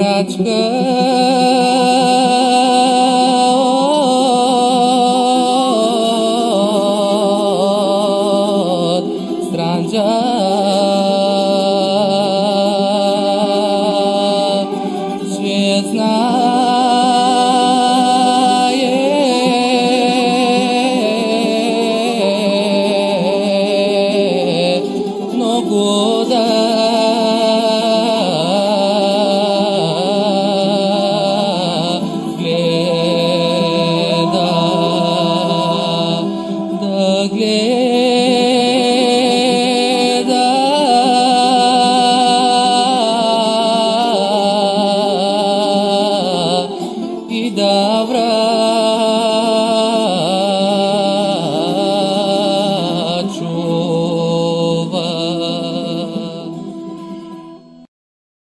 Brațcăr Stranjar Ce добра.